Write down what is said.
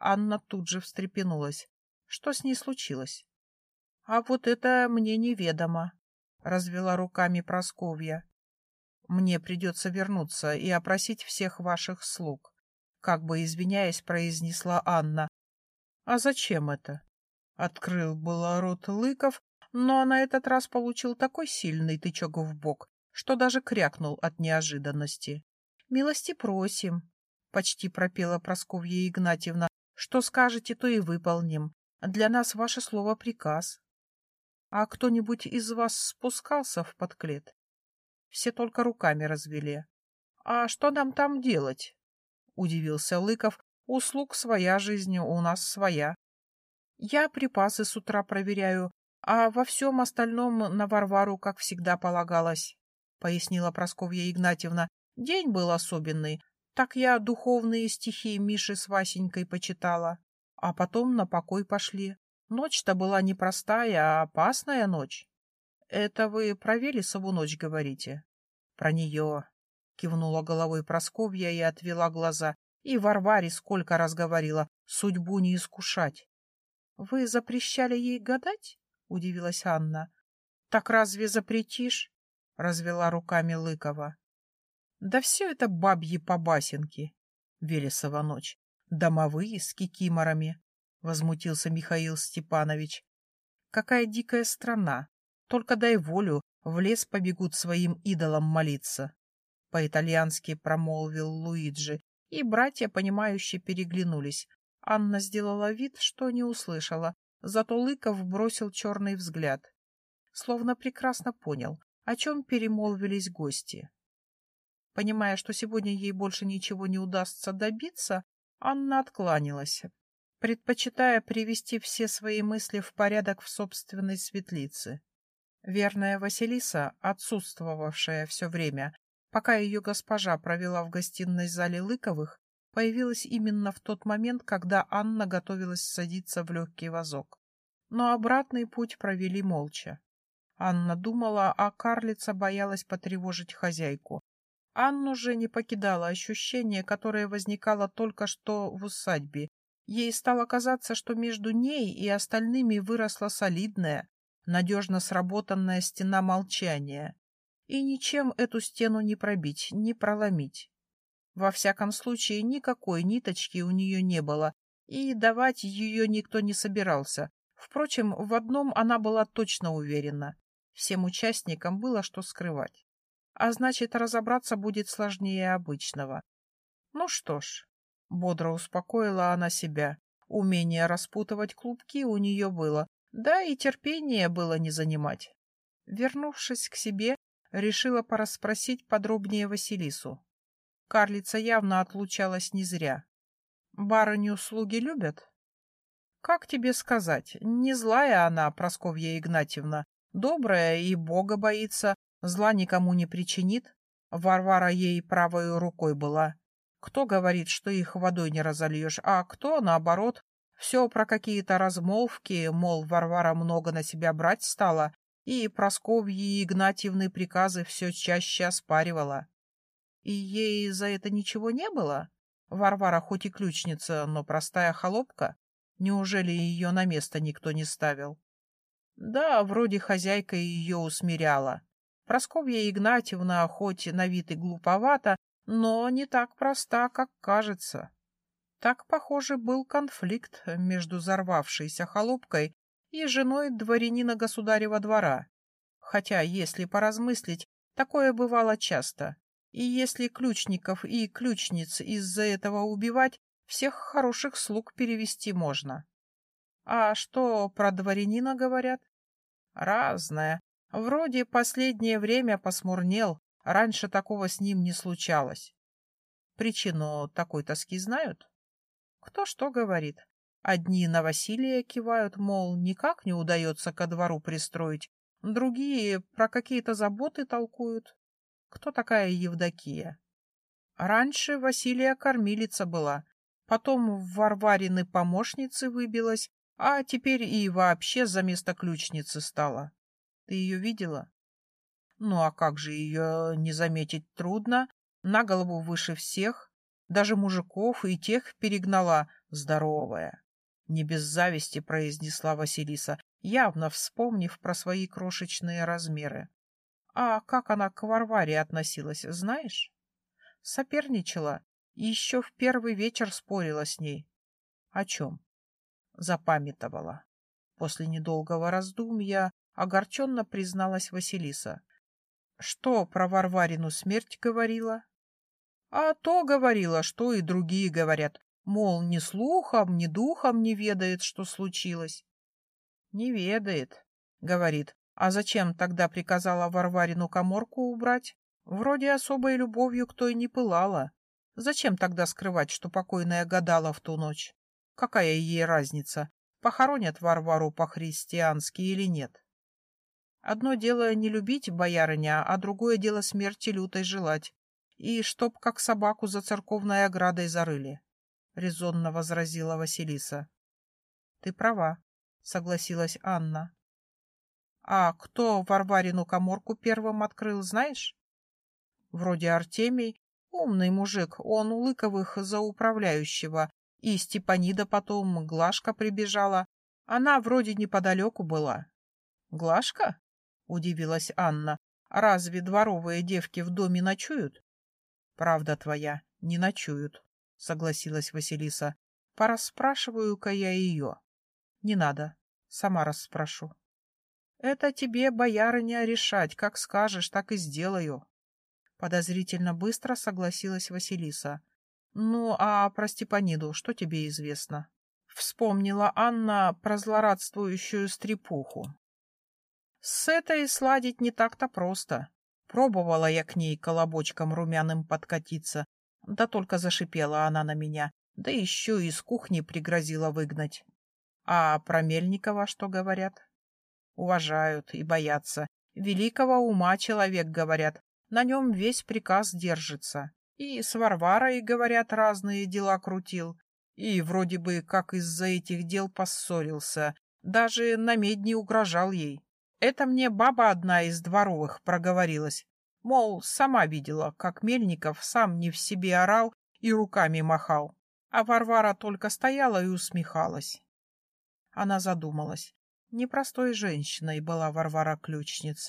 Анна тут же встрепенулась. Что с ней случилось? — А вот это мне неведомо, — развела руками Просковья. — Мне придется вернуться и опросить всех ваших слуг, — как бы извиняясь, произнесла Анна. — А зачем это? — открыл было рот Лыков, но на этот раз получил такой сильный тычок в бок, что даже крякнул от неожиданности. — Милости просим, — почти пропела Просковья Игнатьевна. — Что скажете, то и выполним. Для нас ваше слово — приказ. — А кто-нибудь из вас спускался в подклет? Все только руками развели. — А что нам там делать? — удивился Лыков. — Услуг своя жизнь, у нас своя. Я припасы с утра проверяю, а во всем остальном на Варвару, как всегда, полагалось, — пояснила Просковья Игнатьевна. День был особенный, так я духовные стихи Миши с Васенькой почитала а потом на покой пошли. Ночь-то была непростая, а опасная ночь. Это вы про Велесову ночь говорите? Про нее. Кивнула головой Просковья и отвела глаза. И Варваре сколько раз говорила, судьбу не искушать. Вы запрещали ей гадать? Удивилась Анна. Так разве запретишь? Развела руками Лыкова. Да все это бабьи побасенки. Велесова ночь домовые с кикиморами, — возмутился Михаил Степанович. — Какая дикая страна! Только дай волю, в лес побегут своим идолам молиться. По-итальянски промолвил Луиджи, и братья, понимающе переглянулись. Анна сделала вид, что не услышала, зато Лыков бросил черный взгляд. Словно прекрасно понял, о чем перемолвились гости. Понимая, что сегодня ей больше ничего не удастся добиться, Анна откланялась, предпочитая привести все свои мысли в порядок в собственной светлице. Верная Василиса, отсутствовавшая все время, пока ее госпожа провела в гостиной зале Лыковых, появилась именно в тот момент, когда Анна готовилась садиться в легкий вазок. Но обратный путь провели молча. Анна думала, а карлица боялась потревожить хозяйку, Анну же не покидало ощущение, которое возникало только что в усадьбе. Ей стало казаться, что между ней и остальными выросла солидная, надежно сработанная стена молчания. И ничем эту стену не пробить, не проломить. Во всяком случае, никакой ниточки у нее не было, и давать ее никто не собирался. Впрочем, в одном она была точно уверена. Всем участникам было что скрывать а значит, разобраться будет сложнее обычного. Ну что ж, бодро успокоила она себя. Умение распутывать клубки у нее было, да и терпение было не занимать. Вернувшись к себе, решила порасспросить подробнее Василису. Карлица явно отлучалась не зря. Барыню слуги любят? Как тебе сказать, не злая она, Просковья Игнатьевна, добрая и Бога боится, Зла никому не причинит. Варвара ей правой рукой была. Кто говорит, что их водой не разольешь, а кто, наоборот, все про какие-то размолвки, мол, Варвара много на себя брать стала, и Просковьи Игнатьевны приказы все чаще оспаривала. И ей за это ничего не было? Варвара хоть и ключница, но простая холопка. Неужели ее на место никто не ставил? Да, вроде хозяйка ее усмиряла. Просковья Игнатьевна хоть на вид и глуповата, но не так проста, как кажется. Так, похоже, был конфликт между взорвавшейся холопкой и женой дворянина государева двора. Хотя, если поразмыслить, такое бывало часто. И если ключников и ключниц из-за этого убивать, всех хороших слуг перевести можно. А что про дворянина говорят? Разное. Вроде последнее время посмурнел, раньше такого с ним не случалось. Причину такой тоски знают? Кто что говорит. Одни на Василия кивают, мол, никак не удается ко двору пристроить, другие про какие-то заботы толкуют. Кто такая Евдокия? Раньше Василия кормилица была, потом в Варварины помощницы выбилась, а теперь и вообще за место ключницы стала. Ты ее видела? Ну а как же ее не заметить трудно? На голову выше всех. Даже мужиков и тех перегнала, Здоровая. Не без зависти произнесла Василиса, явно вспомнив про свои крошечные размеры. А как она к Варваре относилась, знаешь? Соперничала и еще в первый вечер спорила с ней. О чем? Запамятовала. После недолгого раздумья огорченно призналась Василиса. Что про Варварину смерть говорила? А то говорила, что и другие говорят, мол, ни слухом, ни духом не ведает, что случилось. Не ведает, говорит. А зачем тогда приказала Варварину коморку убрать? Вроде особой любовью кто и не пылала. Зачем тогда скрывать, что покойная гадала в ту ночь? Какая ей разница, похоронят Варвару по-христиански или нет? Одно дело не любить боярыня, а другое дело смерти лютой желать. И чтоб как собаку за церковной оградой зарыли, — резонно возразила Василиса. — Ты права, — согласилась Анна. — А кто Варварину коморку первым открыл, знаешь? Вроде Артемий, умный мужик, он у Лыковых за управляющего, и Степанида потом, Глашка прибежала. Она вроде неподалеку была. — Глашка? — удивилась Анна. — Разве дворовые девки в доме ночуют? — Правда твоя, не ночуют, — согласилась Василиса. — Порасспрашиваю-ка я ее. — Не надо, сама расспрошу. — Это тебе, боярыня, решать, как скажешь, так и сделаю. Подозрительно быстро согласилась Василиса. — Ну, а про Степаниду что тебе известно? Вспомнила Анна про злорадствующую стрепуху. С этой сладить не так-то просто. Пробовала я к ней колобочком румяным подкатиться, да только зашипела она на меня, да еще и из кухни пригрозила выгнать. А про Мельникова что говорят? Уважают и боятся. Великого ума человек, говорят, на нем весь приказ держится. И с Варварой, говорят, разные дела крутил. И вроде бы как из-за этих дел поссорился. Даже на медне угрожал ей. Это мне баба одна из дворовых проговорилась. Мол, сама видела, как Мельников сам не в себе орал и руками махал. А Варвара только стояла и усмехалась. Она задумалась. Непростой женщиной была Варвара Ключница.